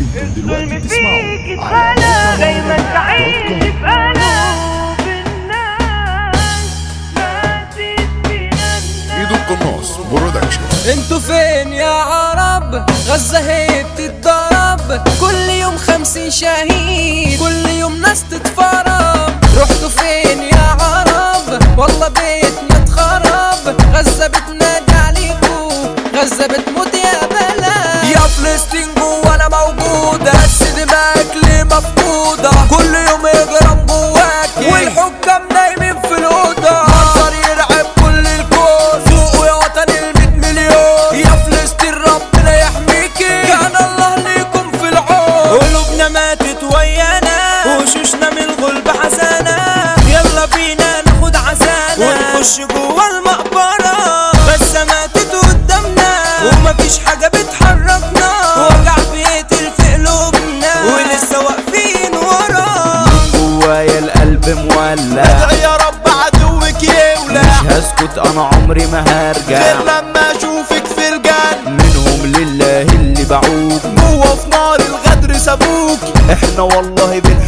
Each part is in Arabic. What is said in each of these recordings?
أنتم دلوقتي بتسمعوا على دايما الناس ماتت فينا ايدو القناص برودكشن أنتوا فين يا عرب؟ غزة هي بتتضرب. كل يوم خمسين شهيد. كل يوم ناس تتفرب مفقودة كل يوم يجرم جواك. والحكام نايمين في الأوضة. منظر يرعب كل الكون فوقوا يا وطن الميت مليون. يا فلسطين ربنا يحميكي كان الله ليكم في العون. قلوبنا ماتت ويانا وشوشنا من الغلب حزانة يلا بينا ناخد عزانة ونخش جوا المقبرة. بس ماتت قدامنا ومفيش حاجة مولع ادعي يا رب عدوك يولع مش هسكت أنا عمري ما هرجع. غير لما أشوفك في الجنة. منهم لله اللي باعوك جوا في نار الغدر سابوك. إحنا والله بنحبوكي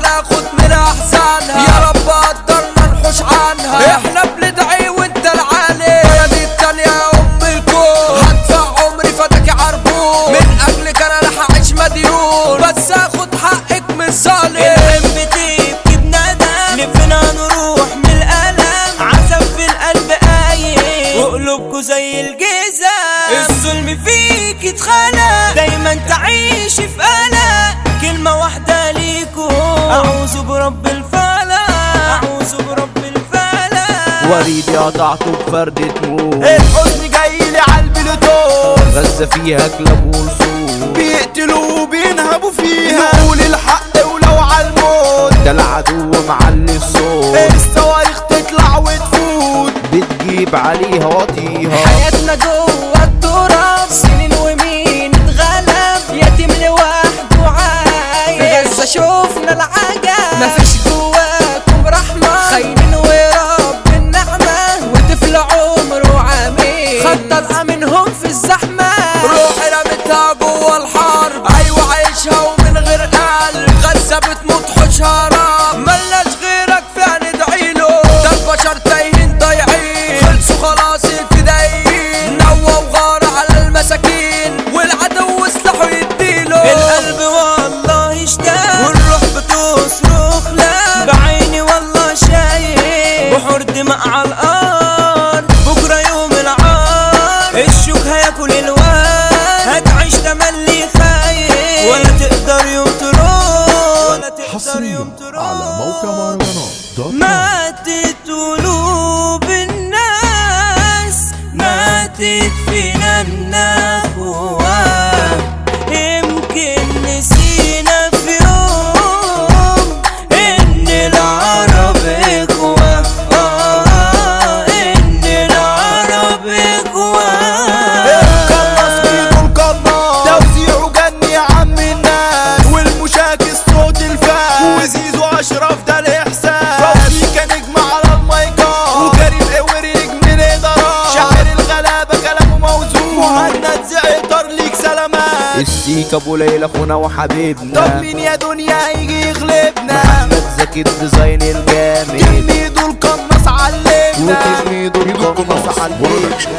مكانها نفسنا ناخد من احسانها يا رب قدرنا نحوش عنها. إحنا بندعي وإنت العالي. يا دي التانية يا أم الكون. هدفع عمري فداك عربون. من أجلك أنا رح أعيش مديون. بس اخد حقك من الظالم الهم بتبكي بندم نفنا نروح من الألم. عذاب في القلب قايم. وقلوبكوا زي الجزم الظلم فيك اتخلق دايما تعيش في قلق أعوذ برب الفلق. أعوذ برب الفلق. وريدي قطعته بفردة موت الحزن جاي لي على البلوتوث. غزة فيها كلاب ورسول بيقتلوا وبينهبوا فيها. نقول الحق ولو على الموت. ده العدو معلي الصوت. الصواريخ تطلع وتفوت. بتجيب عليها الأرض بكرة يوم العار الشوك هياكل الواد هتعيش تملي خايف. ولا تقدر يوم ترد ولا تقدر يوم ترد على موقع مهرجانات. ماتت قلوب الناس ماتت فينا النخوة السيك أبو ليلى أخونا طب وحبيبنا مين يا دنيا هيجي يغلبنا؟ محمد زكي ال design الجامد. تلميذه القناص علمنا وتلميذه القناص production